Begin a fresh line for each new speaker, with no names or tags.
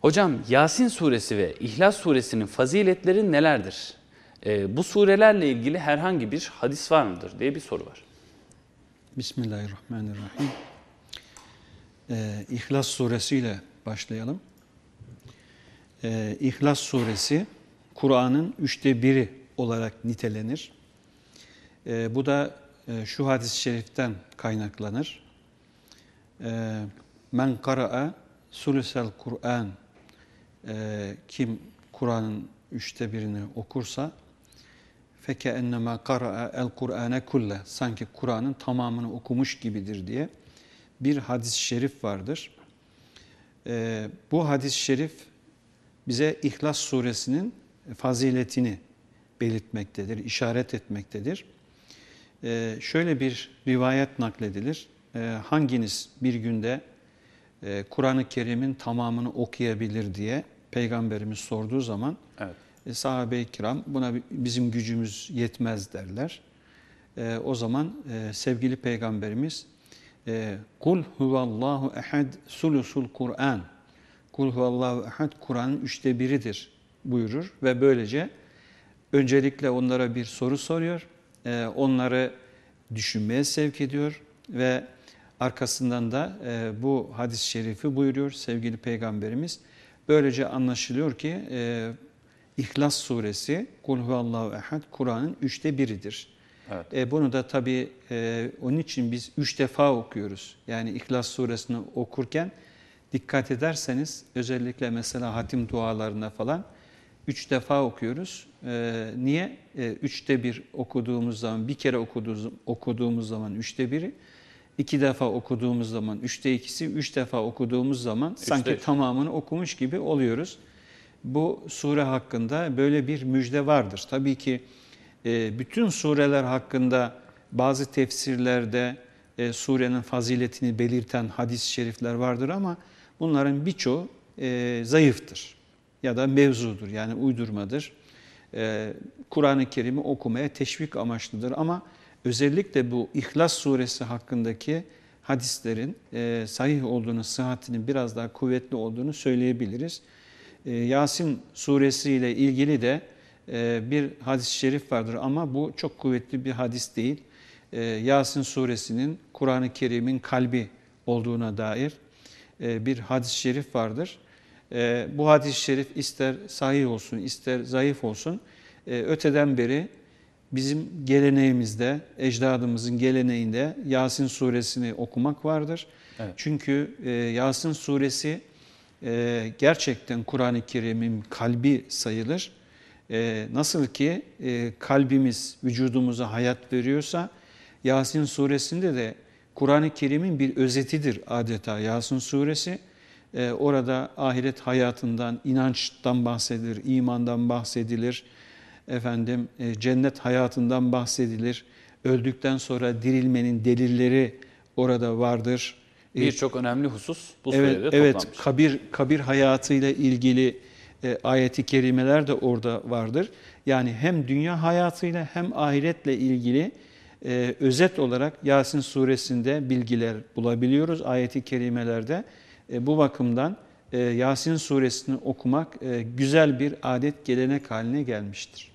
Hocam Yasin suresi ve İhlas suresinin faziletleri nelerdir? Ee, bu surelerle ilgili herhangi bir hadis var mıdır diye bir soru var.
Bismillahirrahmanirrahim. Ee, İhlas suresiyle başlayalım. Ee, İhlas suresi Kur'an'ın üçte biri olarak nitelenir. Ee, bu da e, şu hadis-i şeriften kaynaklanır. Ee, Men kara'a sulusel Kur'an e, kim Kur'an'ın üçte birini okursa feke ennema kara'a el Kur'ane kulle sanki Kur'an'ın tamamını okumuş gibidir diye bir hadis-i şerif vardır. E, bu hadis-i şerif bize İhlas suresinin faziletini belirtmektedir, işaret etmektedir. E, şöyle bir rivayet nakledilir. E, hanginiz bir günde e, Kur'an-ı Kerim'in tamamını okuyabilir diye Peygamberimiz sorduğu zaman evet. e, sahabe-i kiram buna bizim gücümüz yetmez derler. E, o zaman e, sevgili Peygamberimiz e, Kul huvallahu ehad sulusul Kur'an Kul huvallahu ehad Kur'an'ın üçte biridir buyurur ve böylece öncelikle onlara bir soru soruyor. E, onları düşünmeye sevk ediyor ve arkasından da e, bu hadis-i şerifi buyuruyor sevgili Peygamberimiz. Böylece anlaşılıyor ki e, İhlas suresi Kul huvallahu ehad Kur'an'ın üçte biridir. Evet. E, bunu da tabii e, onun için biz üç defa okuyoruz. Yani İhlas suresini okurken dikkat ederseniz özellikle mesela hatim dualarına falan üç defa okuyoruz. E, niye? E, üçte bir okuduğumuz zaman, bir kere okuduğumuz, okuduğumuz zaman üçte biri, iki defa okuduğumuz zaman üçte ikisi, üç defa okuduğumuz zaman üçte sanki üç. tamamını okumuş gibi oluyoruz. Bu sure hakkında böyle bir müjde vardır. Tabii ki e, bütün sureler hakkında bazı tefsirlerde e, surenin faziletini belirten hadis-i şerifler vardır ama bunların birçoğu e, zayıftır ya da mevzudur yani uydurmadır. Kur'an-ı Kerim'i okumaya teşvik amaçlıdır ama özellikle bu İhlas suresi hakkındaki hadislerin e, sahih olduğunu, sıhhatinin biraz daha kuvvetli olduğunu söyleyebiliriz. E, Yasin suresi ile ilgili de e, bir hadis-i şerif vardır ama bu çok kuvvetli bir hadis değil. E, Yasin suresinin Kur'an-ı Kerim'in kalbi olduğuna dair e, bir hadis-i şerif vardır. E, bu hadis-i şerif ister sahih olsun, ister zayıf olsun, e, öteden beri bizim geleneğimizde, ecdadımızın geleneğinde Yasin suresini okumak vardır. Evet. Çünkü e, Yasin suresi e, gerçekten Kur'an-ı Kerim'in kalbi sayılır. E, nasıl ki e, kalbimiz vücudumuza hayat veriyorsa Yasin suresinde de Kur'an-ı Kerim'in bir özetidir adeta Yasin suresi. E, orada ahiret hayatından, inançtan bahsedilir, imandan bahsedilir efendim e, cennet hayatından bahsedilir. Öldükten sonra dirilmenin delilleri orada vardır.
E, Birçok önemli husus bu
evet,
surede
evet, toplanmış. Evet, kabir, kabir hayatıyla ilgili e, ayeti kerimeler de orada vardır. Yani hem dünya hayatıyla hem ahiretle ilgili e, özet olarak Yasin suresinde bilgiler bulabiliyoruz ayeti kerimelerde. E, bu bakımdan e, Yasin suresini okumak e, güzel bir adet gelenek haline gelmiştir.